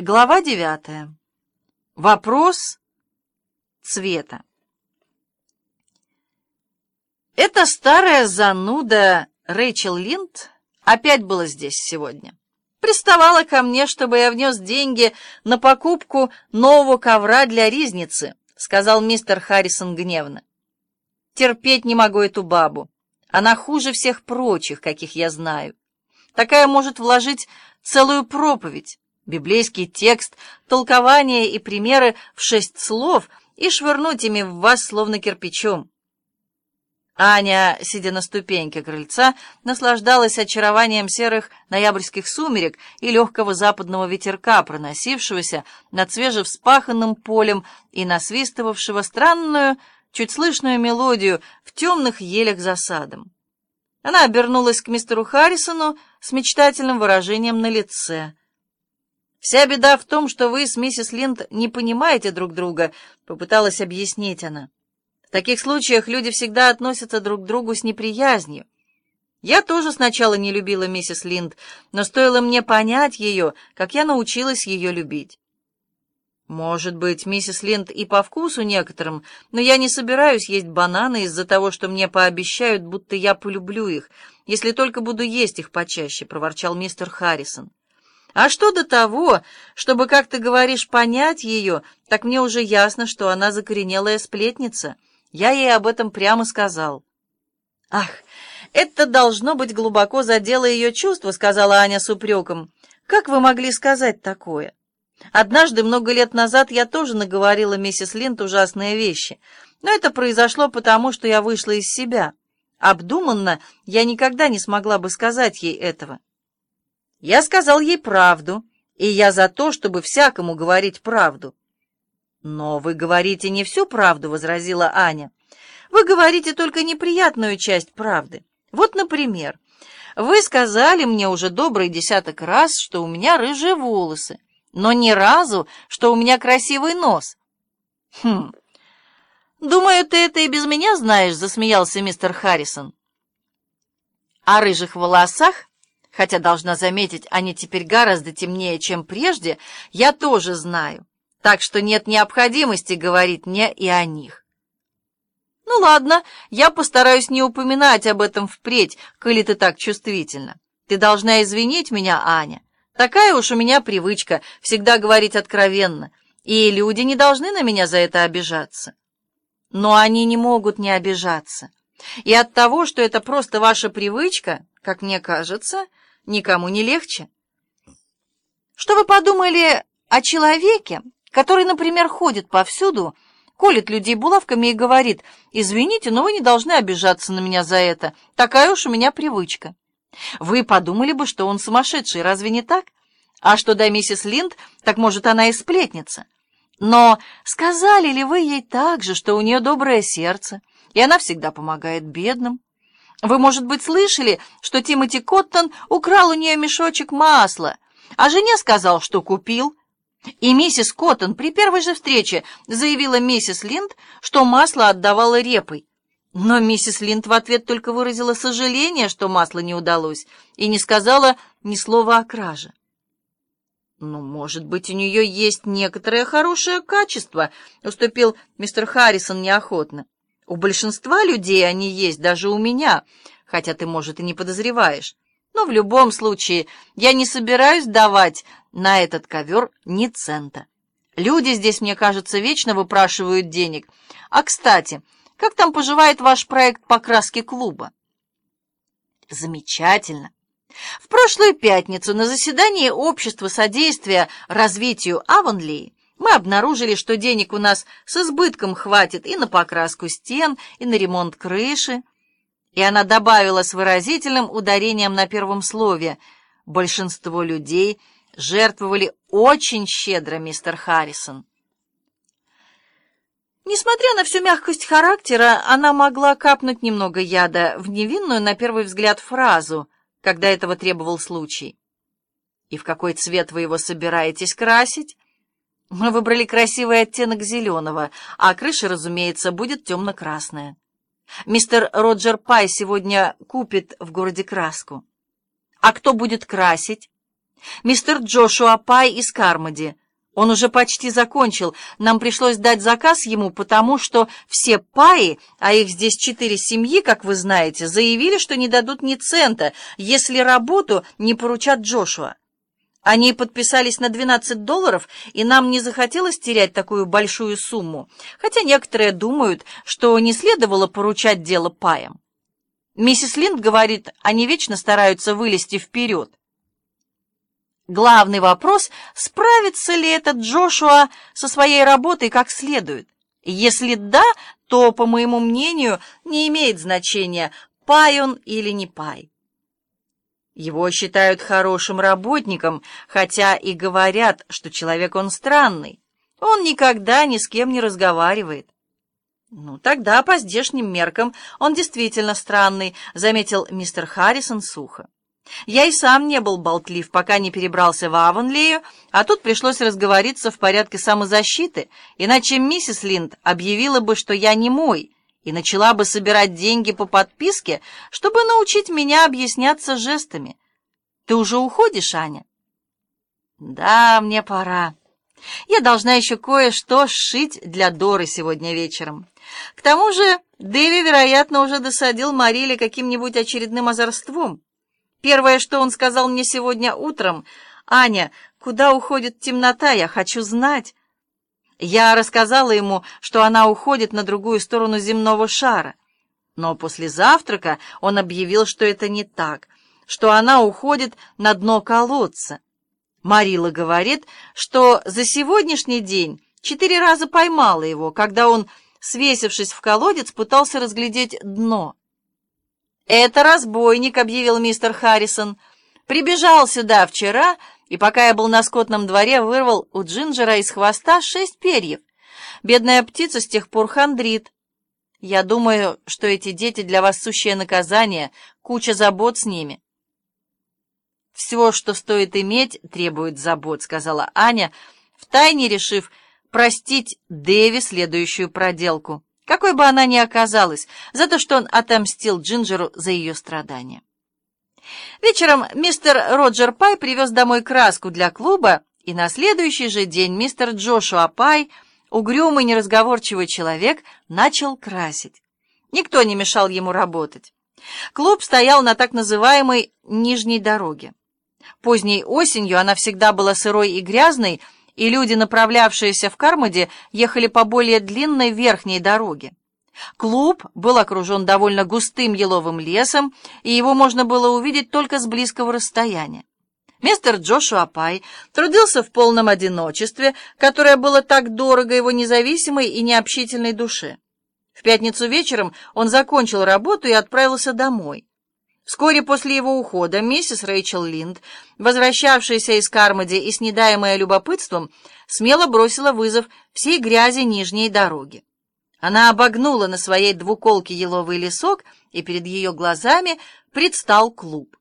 Глава девятая. Вопрос цвета. Эта старая зануда Рэйчел Линд опять была здесь сегодня. Приставала ко мне, чтобы я внес деньги на покупку нового ковра для ризницы, сказал мистер Харрисон гневно. Терпеть не могу эту бабу. Она хуже всех прочих, каких я знаю. Такая может вложить целую проповедь библейский текст, толкования и примеры в шесть слов и швырнуть ими в вас словно кирпичом. Аня, сидя на ступеньке крыльца, наслаждалась очарованием серых ноябрьских сумерек и легкого западного ветерка, проносившегося над свежевспаханным полем и насвистывавшего странную, чуть слышную мелодию в темных елях за садом. Она обернулась к мистеру Харрисону с мечтательным выражением на лице — «Вся беда в том, что вы с миссис Линд не понимаете друг друга», — попыталась объяснить она. «В таких случаях люди всегда относятся друг к другу с неприязнью. Я тоже сначала не любила миссис Линд, но стоило мне понять ее, как я научилась ее любить. Может быть, миссис Линд и по вкусу некоторым, но я не собираюсь есть бананы из-за того, что мне пообещают, будто я полюблю их, если только буду есть их почаще», — проворчал мистер Харрисон. А что до того, чтобы, как ты говоришь, понять ее, так мне уже ясно, что она закоренелая сплетница. Я ей об этом прямо сказал. Ах, это должно быть глубоко задело ее чувства, сказала Аня с упреком. Как вы могли сказать такое? Однажды, много лет назад, я тоже наговорила миссис Линд ужасные вещи, но это произошло потому, что я вышла из себя. Обдуманно я никогда не смогла бы сказать ей этого. Я сказал ей правду, и я за то, чтобы всякому говорить правду. «Но вы говорите не всю правду», — возразила Аня. «Вы говорите только неприятную часть правды. Вот, например, вы сказали мне уже добрый десяток раз, что у меня рыжие волосы, но ни разу, что у меня красивый нос». «Хм, думаю, ты это и без меня знаешь», — засмеялся мистер Харрисон. «О рыжих волосах хотя, должна заметить, они теперь гораздо темнее, чем прежде, я тоже знаю, так что нет необходимости говорить мне и о них. Ну ладно, я постараюсь не упоминать об этом впредь, коли ты так чувствительна. Ты должна извинить меня, Аня. Такая уж у меня привычка всегда говорить откровенно, и люди не должны на меня за это обижаться. Но они не могут не обижаться. И от того, что это просто ваша привычка, как мне кажется, — никому не легче. Что вы подумали о человеке, который, например, ходит повсюду, колет людей булавками и говорит, «Извините, но вы не должны обижаться на меня за это. Такая уж у меня привычка». Вы подумали бы, что он сумасшедший, разве не так? А что до миссис Линд, так, может, она и сплетница. Но сказали ли вы ей также, что у нее доброе сердце, и она всегда помогает бедным? Вы, может быть, слышали, что Тимоти Коттон украл у нее мешочек масла, а жене сказал, что купил. И миссис Коттон при первой же встрече заявила миссис Линд, что масло отдавала репой. Но миссис Линд в ответ только выразила сожаление, что масло не удалось, и не сказала ни слова о краже. «Ну, может быть, у нее есть некоторое хорошее качество», — уступил мистер Харрисон неохотно. У большинства людей они есть, даже у меня, хотя ты, может, и не подозреваешь. Но в любом случае я не собираюсь давать на этот ковер ни цента. Люди здесь, мне кажется, вечно выпрашивают денег. А, кстати, как там поживает ваш проект покраски клуба? Замечательно. В прошлую пятницу на заседании Общества содействия развитию Аванлии мы обнаружили, что денег у нас с избытком хватит и на покраску стен, и на ремонт крыши. И она добавила с выразительным ударением на первом слове. Большинство людей жертвовали очень щедро, мистер Харрисон. Несмотря на всю мягкость характера, она могла капнуть немного яда в невинную, на первый взгляд, фразу, когда этого требовал случай. «И в какой цвет вы его собираетесь красить?» Мы выбрали красивый оттенок зеленого, а крыша, разумеется, будет темно-красная. Мистер Роджер Пай сегодня купит в городе краску. А кто будет красить? Мистер Джошуа Пай из Кармоди. Он уже почти закончил. Нам пришлось дать заказ ему, потому что все паи, а их здесь четыре семьи, как вы знаете, заявили, что не дадут ни цента, если работу не поручат Джошуа. Они подписались на 12 долларов, и нам не захотелось терять такую большую сумму, хотя некоторые думают, что не следовало поручать дело паям. Миссис Линд говорит, они вечно стараются вылезти вперед. Главный вопрос, справится ли этот Джошуа со своей работой как следует. Если да, то, по моему мнению, не имеет значения, пай он или не пай. Его считают хорошим работником, хотя и говорят, что человек он странный. Он никогда ни с кем не разговаривает. «Ну, тогда по здешним меркам он действительно странный», — заметил мистер Харрисон сухо. Я и сам не был болтлив, пока не перебрался в Авонлею, а тут пришлось разговориться в порядке самозащиты, иначе миссис Линд объявила бы, что я не мой, и начала бы собирать деньги по подписке, чтобы научить меня объясняться жестами. Ты уже уходишь, Аня? Да, мне пора. Я должна еще кое-что сшить для Доры сегодня вечером. К тому же Дэви, вероятно, уже досадил Мариле каким-нибудь очередным озорством. Первое, что он сказал мне сегодня утром, «Аня, куда уходит темнота? Я хочу знать». Я рассказала ему, что она уходит на другую сторону земного шара. Но после завтрака он объявил, что это не так, что она уходит на дно колодца. Марила говорит, что за сегодняшний день четыре раза поймала его, когда он, свесившись в колодец, пытался разглядеть дно. «Это разбойник», — объявил мистер Харрисон. «Прибежал сюда вчера, и пока я был на скотном дворе, вырвал у Джинджера из хвоста шесть перьев. Бедная птица с тех пор хандрит. Я думаю, что эти дети для вас сущее наказание, куча забот с ними». «Все, что стоит иметь, требует забот», — сказала Аня, втайне решив простить Дэви следующую проделку какой бы она ни оказалась, за то, что он отомстил Джинджеру за ее страдания. Вечером мистер Роджер Пай привез домой краску для клуба, и на следующий же день мистер Джошуа Пай, угрюмый неразговорчивый человек, начал красить. Никто не мешал ему работать. Клуб стоял на так называемой «нижней дороге». Поздней осенью она всегда была сырой и грязной, и люди, направлявшиеся в Кармоде, ехали по более длинной верхней дороге. Клуб был окружен довольно густым еловым лесом, и его можно было увидеть только с близкого расстояния. Мистер Джошуа Пай трудился в полном одиночестве, которое было так дорого его независимой и необщительной душе. В пятницу вечером он закончил работу и отправился домой. Вскоре после его ухода миссис Рэйчел Линд, возвращавшаяся из Кармоди и снедаемая любопытством, смело бросила вызов всей грязи нижней дороги. Она обогнула на своей двуколке еловый лесок, и перед ее глазами предстал клуб.